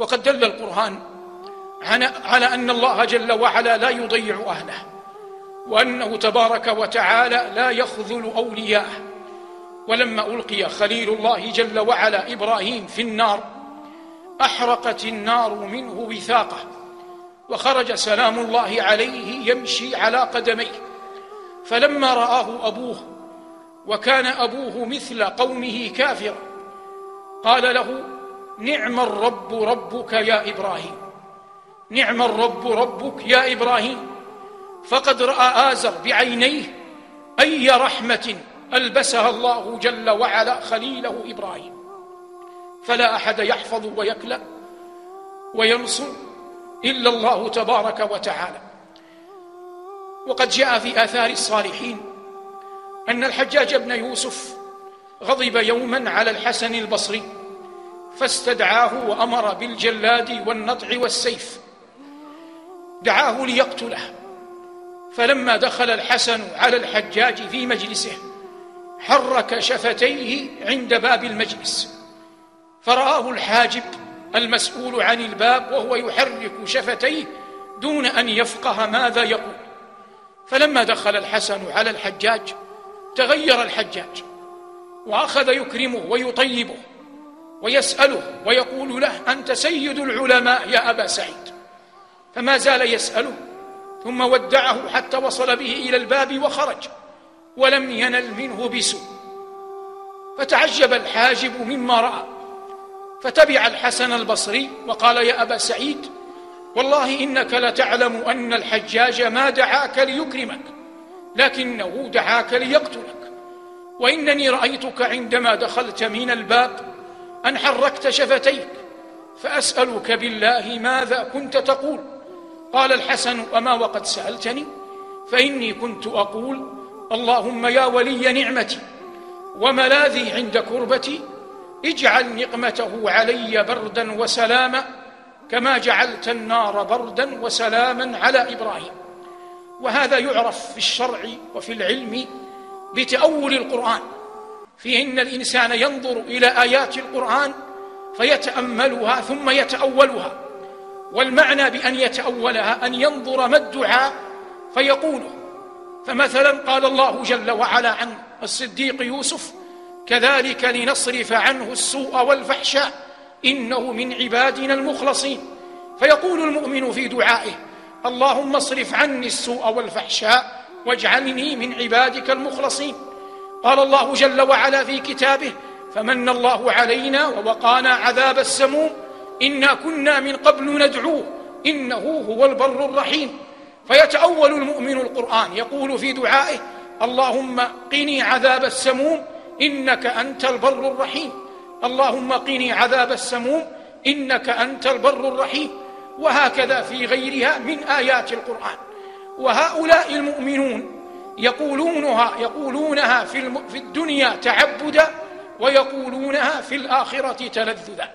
وقد دل القرآن على أن الله جل وعلا لا يضيع أهله وأنه تبارك وتعالى لا يخذل أولياءه. ولما ألقي خليل الله جل وعلا إبراهيم في النار أحرقت النار منه وثاقه وخرج سلام الله عليه يمشي على قدميه. فلما رآه أبوه وكان أبوه مثل قومه كافرا قال له نعم الرب ربك يا إبراهيم. نعم الرب ربك يا إبراهيم. فقد رأى آزر بعينيه أي رحمة ألبسها الله جل وعلا خليله إبراهيم. فلا أحد يحفظ ويكلأ وينصر إلا الله تبارك وتعالى. وقد جاء في آثار الصالحين أن الحجاج بن يوسف غضب يوما على الحسن البصري. فاستدعاه وأمر بالجلاد والنطع والسيف. دعاه ليقتله. فلما دخل الحسن على الحجاج في مجلسه حرك شفتيه عند باب المجلس. فرآه الحاجب المسؤول عن الباب وهو يحرك شفتيه دون أن يفقه ماذا يقول. فلما دخل الحسن على الحجاج تغير الحجاج وأخذ يكرمه ويطيبه. ويسأله ويقول له أنت سيد العلماء يا أبا سعيد. فما زال يسأله ثم ودعه حتى وصل به إلى الباب وخرج ولم ينل منه بسوء. فتعجب الحاجب مما رأى فتبع الحسن البصري وقال يا أبا سعيد والله إنك لتعلم أن الحجاج ما دعاك ليكرمك لكنه دعاك ليقتلك وإنني رأيتك عندما دخلت من الباب أن حركت شفتيك فأسألك بالله ماذا كنت تقول؟ قال الحسن أما وقد سألتني فإني كنت أقول اللهم يا ولي نعمتي وملاذي عند كربتي اجعل نقمته علي بردا وسلاما كما جعلت النار بردا وسلاما على إبراهيم. وهذا يعرف في الشرع وفي العلم بتأول القرآن. في ان الإنسان ينظر إلى آيات القرآن فيتأملها ثم يتأولها والمعنى بأن يتأولها أن ينظر ما الدعاء فيقوله. فمثلا قال الله جل وعلا عن الصديق يوسف كذلك لنصرف عنه السوء والفحشاء إنه من عبادنا المخلصين. فيقول المؤمن في دعائه اللهم اصرف عني السوء والفحشاء واجعلني من عبادك المخلصين. قال الله جل وعلا في كتابه فمن الله علينا ووقانا عذاب السموم إنا كنا من قبل ندعوه إنه هو البر الرحيم. فيتأول المؤمن القرآن يقول في دعائه اللهم قني عذاب السموم إنك أنت البر الرحيم. اللهم قني عذاب السموم إنك أنت البر الرحيم. وهكذا في غيرها من آيات القرآن. وهؤلاء المؤمنون يقولونها يقولونها في, الدنيا تعبدا ويقولونها في الآخرة تلذذا.